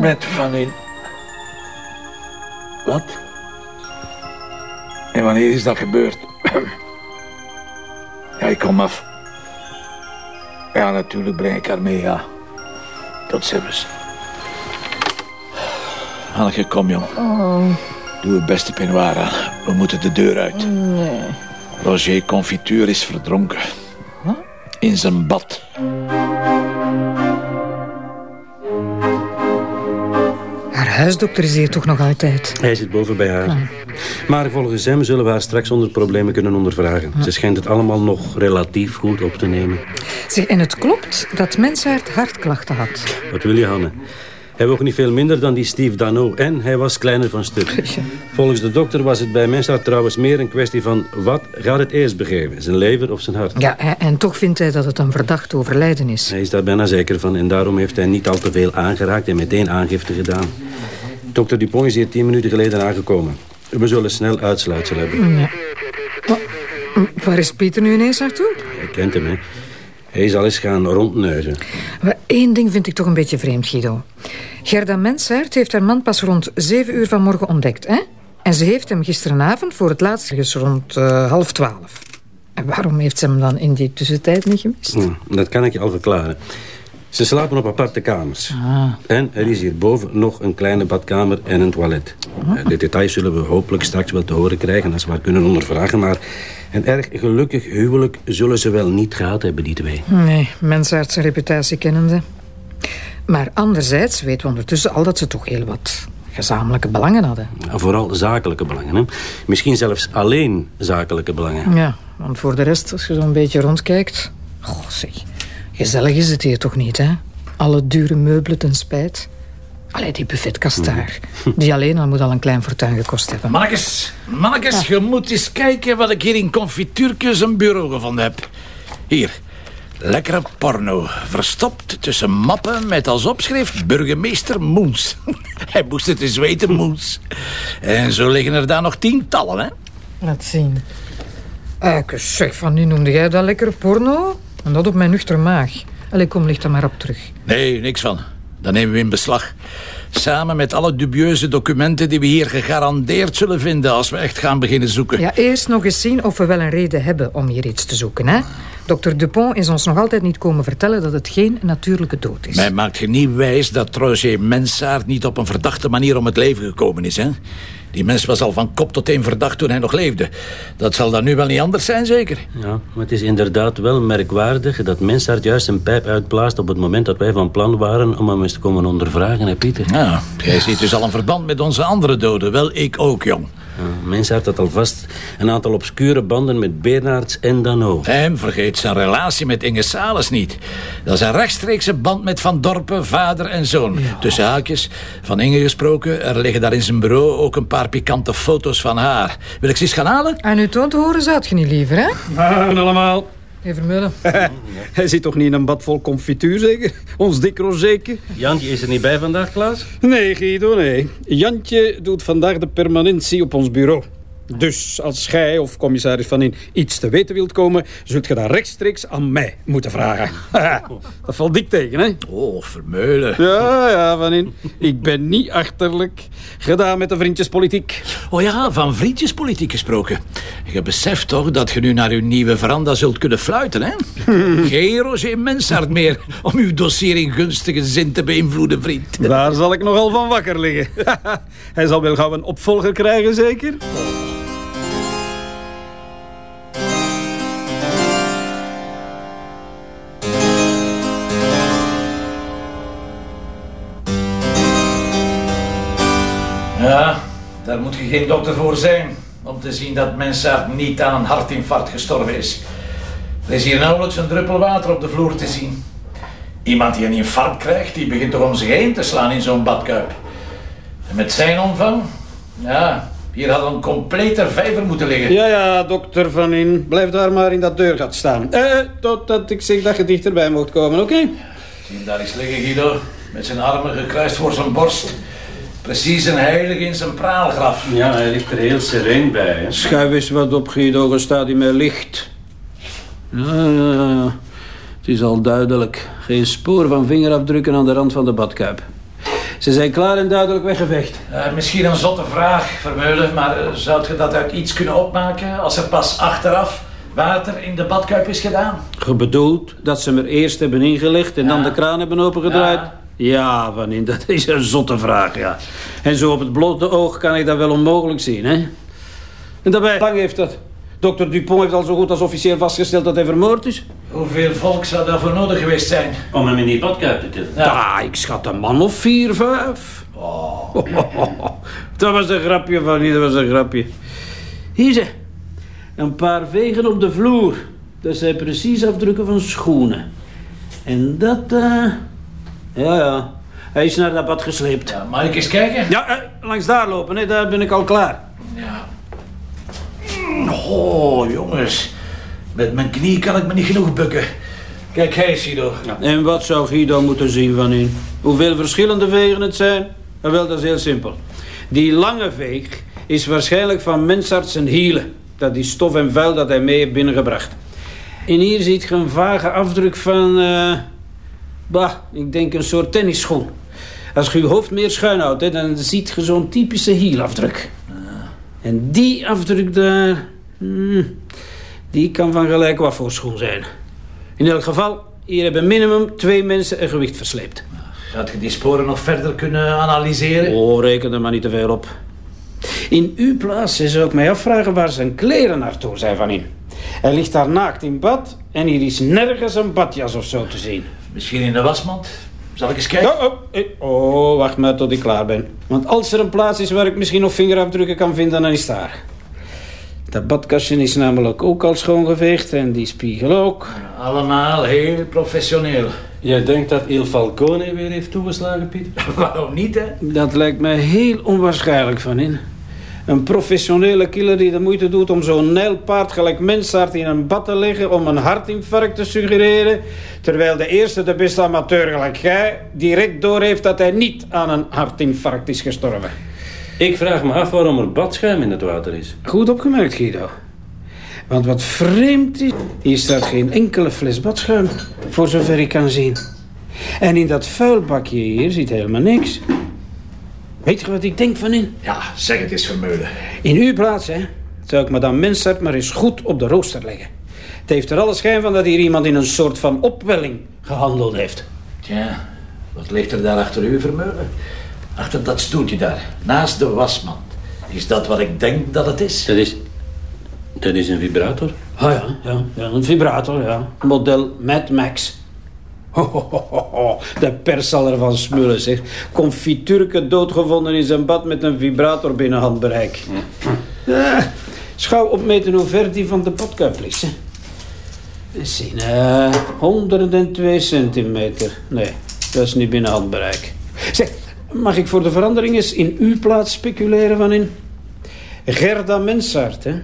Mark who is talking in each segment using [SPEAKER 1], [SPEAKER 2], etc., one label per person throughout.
[SPEAKER 1] Met Van in. Wat? En wanneer is dat gebeurd? ja, ik kom af. Ja, natuurlijk breng ik haar mee, ja. Tot ziens. Hanneke, kom, jong. Doe het beste aan. We moeten de deur uit.
[SPEAKER 2] Nee.
[SPEAKER 1] Roger Confituur is verdronken. In zijn bad.
[SPEAKER 2] Huisdokter is hier toch nog altijd.
[SPEAKER 3] Hij zit boven bij haar. Maar volgens hem zullen we haar straks zonder problemen kunnen ondervragen. Ze schijnt het allemaal nog relatief goed op te nemen.
[SPEAKER 2] Zeg, en het klopt dat Mensaert hartklachten had.
[SPEAKER 3] Wat wil je, Hanne? Hij woog niet veel minder dan die Steve Dano en hij was kleiner van stuk. Volgens de dokter was het bij Mensart trouwens meer een kwestie van... wat gaat het eerst begeven, zijn lever of zijn hart?
[SPEAKER 2] Ja, en- toch vindt hij dat het een verdacht overlijden is.
[SPEAKER 3] Hij is daar bijna zeker van en daarom heeft hij niet al te veel aangeraakt... en meteen aangifte gedaan. Dokter Dupont is hier tien minuten geleden aangekomen. We zullen snel uitsluitsel hebben.
[SPEAKER 2] Ja. Maar, m, waar is Pieter nu ineens naartoe?
[SPEAKER 3] Hij kent hem, hè. Hij zal eens gaan rondneuzen.
[SPEAKER 2] Maar één ding vind ik toch een beetje vreemd, Guido. Gerda Mensaert heeft haar man pas rond zeven uur vanmorgen ontdekt, hè? En ze heeft hem gisterenavond voor het laatst ergens rond eh, half twaalf. En waarom heeft ze hem dan in die tussentijd niet gemist?
[SPEAKER 3] Hm, dat kan ik je al verklaren. Ze slapen op aparte kamers. En er is hierboven nog een kleine badkamer en een toilet. Eh, De details zullen we hopelijk straks wel te horen krijgen... als we haar kunnen ondervragen. Maar een erg gelukkig huwelijk zullen ze wel niet gehad hebben, die twee.
[SPEAKER 2] Nee, Mensaert zijn reputatie kennende. Maar anderzijds weten we ondertussen al dat ze toch heel wat gezamenlijke belangen hadden.
[SPEAKER 3] Ja, Vooral zakelijke belangen. Hè? Misschien zelfs alleen zakelijke belangen.
[SPEAKER 2] Ja, want voor de rest, als je zo'n beetje rondkijkt... Goh, zeg, gezellig is het hier toch niet, hè? Alle dure meubelen ten spijt. Allee, die buffetkast daar. Die alleen al moet al een klein fortuin gekost hebben.
[SPEAKER 1] Mannekes, mannekes, je moet eens kijken wat ik hier in confituurtjes een bureau gevonden heb. Hier, lekkere porno. Verstopt tussen mappen met als opschrift burgemeester Moens. Hij moest het eens weten, Moens. En zo liggen er daar nog tientallen, hè?
[SPEAKER 2] Laat zien. Eike, zeg, van nu noemde jij dat lekkere porno? En dat op mijn nuchter maag. Allee, kom, licht er maar op terug.
[SPEAKER 1] Nee, niks van. Dat nemen we in beslag. Samen met alle dubieuze documenten die we hier gegarandeerd zullen vinden als we echt gaan beginnen zoeken.
[SPEAKER 2] Ja, eerst nog eens zien of we wel een reden hebben om hier iets te zoeken, hè? Dokter Dupont is ons nog altijd niet komen vertellen dat het geen natuurlijke dood is.
[SPEAKER 1] Mij maakt je niet wijs dat Roger Mensaert niet op een verdachte manier om het leven gekomen is, hè? Die mens was al van kop tot teen verdacht toen hij nog leefde. Dat zal dan nu wel niet anders zijn, zeker?
[SPEAKER 3] Ja, maar het is inderdaad wel merkwaardig dat Mensart juist een pijp uitblaast... op het moment dat wij van plan waren om hem eens te komen ondervragen, hè, Pieter?
[SPEAKER 1] Ja, jij ziet dus al een verband met onze andere doden. Wel, ik ook, jong.
[SPEAKER 3] Ja, Mensart had alvast een aantal obscure banden met Bernards en Dano.
[SPEAKER 1] En vergeet zijn relatie met Inge Sales niet. Dat is een rechtstreekse band met Van Dorpen, vader en zoon. Tussen haakjes, van Inge gesproken... er liggen daar in zijn bureau ook een paar pikante foto's van haar. Wil ik ze eens gaan halen?
[SPEAKER 2] En uw toon te horen zou je niet liever, hè?
[SPEAKER 4] Allemaal.
[SPEAKER 2] Even Mullen.
[SPEAKER 4] Hij zit toch niet in een bad vol confituur, zeker? Ons dik zeker?
[SPEAKER 3] Jantje is er niet bij vandaag, Klaas?
[SPEAKER 4] Nee, Guido, nee. Jantje doet vandaag de permanentie op ons bureau. Dus als gij of commissaris Van In iets te weten wilt komen... zult je dat rechtstreeks aan mij moeten vragen. dat valt dik tegen, hè?
[SPEAKER 1] Oh, Vermeulen.
[SPEAKER 4] Ja, ja, Van In. Ik ben niet achterlijk. Gedaan met de vriendjespolitiek.
[SPEAKER 1] Oh ja, van vriendjespolitiek gesproken. Je beseft toch dat je nu naar uw nieuwe veranda zult kunnen fluiten, hè? Geen Roger Mensaert meer om uw dossier in gunstige zin te beïnvloeden, vriend.
[SPEAKER 4] Daar zal ik nogal van wakker liggen. Hij zal wel gauw een opvolger krijgen, zeker?
[SPEAKER 1] Daar moet je geen dokter voor zijn. Om te zien dat Mensaert niet aan een hartinfarct gestorven is. Er is hier nauwelijks een druppel water op de vloer te zien. Iemand die een infarct krijgt, die begint toch om zich heen te slaan in zo'n badkuip. En met zijn omvang, ja, hier had een complete vijver moeten liggen.
[SPEAKER 4] Ja, ja, dokter Van In. Blijf daar maar in dat deurgat staan. Eh, totdat ik zeg dat je dichterbij mocht komen, oké?
[SPEAKER 1] Zie hem daar eens liggen, Guido. Met zijn armen gekruist voor zijn borst. Precies een heilige in zijn praalgraf.
[SPEAKER 3] Ja, hij ligt er heel sereen bij. Hè?
[SPEAKER 4] Schuif eens wat op, Guido. Je staat in mijn licht.
[SPEAKER 5] Ja, ja, ja. Het is al duidelijk. Geen spoor van vingerafdrukken aan de rand van de badkuip. Ze zijn klaar en duidelijk weggeveegd.
[SPEAKER 1] Eh, misschien een zotte vraag, Vermeulen, maar uh, zou je dat uit iets kunnen opmaken als er pas achteraf water in de badkuip is gedaan?
[SPEAKER 5] Gebedoeld dat ze hem er eerst hebben ingelegd en
[SPEAKER 1] Ja.
[SPEAKER 5] dan de kraan hebben opengedraaid?
[SPEAKER 1] Ja.
[SPEAKER 5] Ja, van in, dat is een zotte vraag, ja. En zo op het blote oog kan ik dat wel onmogelijk zien, hè? En daarbij, lang heeft dat. Dokter Dupont heeft al zo goed als officieel vastgesteld dat hij vermoord is.
[SPEAKER 1] Hoeveel volk zou daarvoor nodig geweest zijn?
[SPEAKER 3] Om hem in die badkuip te tillen.
[SPEAKER 5] Ja, ik schat een man of vier, vijf. dat was een grapje van niet, dat was een grapje. Hier ze, een paar vegen op de vloer. Dat zijn precies afdrukken van schoenen. En dat, eh... Ja, ja. Hij is naar dat bad gesleept.
[SPEAKER 1] Ja, mag ik eens kijken?
[SPEAKER 5] Ja, eh, langs daar lopen, hè. daar ben ik al klaar.
[SPEAKER 1] Oh, jongens. Met mijn knie kan ik me niet genoeg bukken. Kijk, hij, Sido.
[SPEAKER 5] En wat zou Guido moeten zien van in? Hoeveel verschillende vegen het zijn? Ah, wel, dat is heel simpel. Die lange veeg is waarschijnlijk van mensarts en hielen. Dat is stof en vuil dat hij mee heeft binnengebracht. En hier ziet je een vage afdruk van... eh bah, ik denk een soort tennisschoen. Als je je hoofd meer schuin houdt, hè, dan ziet je zo'n typische hielafdruk. En die afdruk daar... hmm, die kan van gelijk wat voor schoen zijn. In elk geval, hier hebben minimum twee mensen een gewicht versleept.
[SPEAKER 1] Gaat je die sporen nog verder kunnen analyseren?
[SPEAKER 5] Oh, reken er maar niet te veel op. In uw plaats zou ik mij afvragen waar zijn kleren naartoe zijn van in. Hij ligt daar naakt in bad en hier is nergens een badjas of zo te zien.
[SPEAKER 1] Misschien in de wasmand? Zal ik eens kijken?
[SPEAKER 5] Oh, oh, eh, oh, wacht maar tot ik klaar ben. Want als er een plaats is waar ik misschien nog vingerafdrukken kan vinden, dan is het daar. Dat badkastje is namelijk ook al schoongeveegd en die spiegel ook.
[SPEAKER 1] Allemaal heel professioneel.
[SPEAKER 3] Jij denkt dat Il Falcone weer heeft toegeslagen, Pieter?
[SPEAKER 1] Waarom niet, hè?
[SPEAKER 5] Dat lijkt mij heel onwaarschijnlijk van in. Een professionele killer die de moeite doet om zo'n nijlpaard gelijk mensaard in een bad te leggen om een hartinfarct te suggereren, terwijl de eerste, de beste amateur gelijk jij, direct doorheeft dat hij niet aan een hartinfarct is gestorven.
[SPEAKER 3] Ik vraag me af waarom er badschuim in het water is.
[SPEAKER 5] Goed opgemerkt, Guido. Want wat vreemd is, hier staat geen enkele fles badschuim, voor zover ik kan zien. En in dat vuilbakje hier zit helemaal niks. Weet je wat ik denk van in?
[SPEAKER 1] Ja, zeg het eens, Vermeulen.
[SPEAKER 5] In uw plaats, hè, zou ik madame Mensert maar eens goed op de rooster leggen. Het heeft er alle schijn van dat hier iemand in een soort van opwelling gehandeld heeft.
[SPEAKER 1] Tja, wat ligt er daar achter u, Vermeulen? Achter dat stoeltje daar, naast de wasmand. Is dat wat ik denk dat het is?
[SPEAKER 3] Dat is... Dat is een vibrator.
[SPEAKER 5] Ah ja, ja, ja een vibrator, ja. Model Mad Max. Ho, ho, ho, ho, ho. De pers zal ervan smullen, zeg. Confiturke doodgevonden in zijn bad met een vibrator binnen handbereik. Ja, schouw opmeten hoe ver die van de potkuip ligt, hè. Eens zien, eh, 102 centimeter. Nee, dat is niet binnen handbereik. Zeg, mag ik voor de verandering eens in uw plaats speculeren van in? Gerda Mensaert, hè,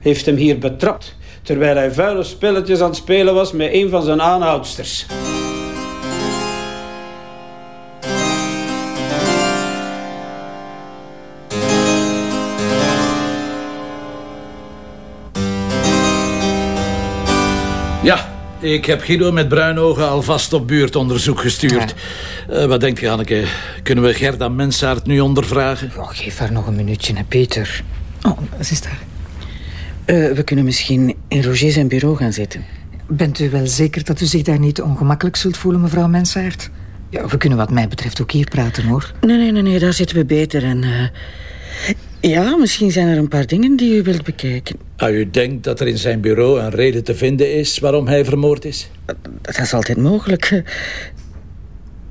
[SPEAKER 5] heeft hem hier betrapt... terwijl hij vuile spelletjes aan het spelen was met een van zijn aanhoudsters.
[SPEAKER 1] Ja, ik heb Guido met bruine ogen alvast op buurtonderzoek gestuurd. Eh, wat denkt je, Hanneke? Kunnen we Gerda Mensaert nu ondervragen?
[SPEAKER 2] Oh, geef haar nog een minuutje, hè, Peter. Oh, ze is daar.
[SPEAKER 6] Eh, we kunnen misschien in Roger zijn bureau gaan zitten.
[SPEAKER 2] Bent u wel zeker dat u zich daar niet ongemakkelijk zult voelen, mevrouw Mensaert? Ja, we kunnen wat mij betreft ook hier praten, hoor.
[SPEAKER 6] Nee, nee, nee, nee daar zitten we beter. En, eh, ja, misschien zijn er een paar dingen die u wilt bekijken.
[SPEAKER 1] Ah, u denkt dat er in zijn bureau een reden te vinden is waarom hij vermoord is?
[SPEAKER 6] Dat is altijd mogelijk.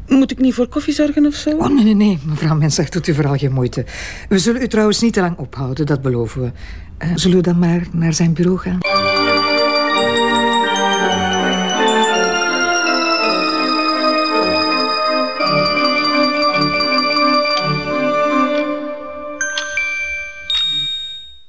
[SPEAKER 6] Moet ik niet voor koffie zorgen of zo?
[SPEAKER 2] Oh, nee, nee, nee, mevrouw Mensaert, doet u vooral geen moeite. We zullen u trouwens niet te lang ophouden, dat beloven we. Eh, zullen we dan maar naar zijn bureau gaan?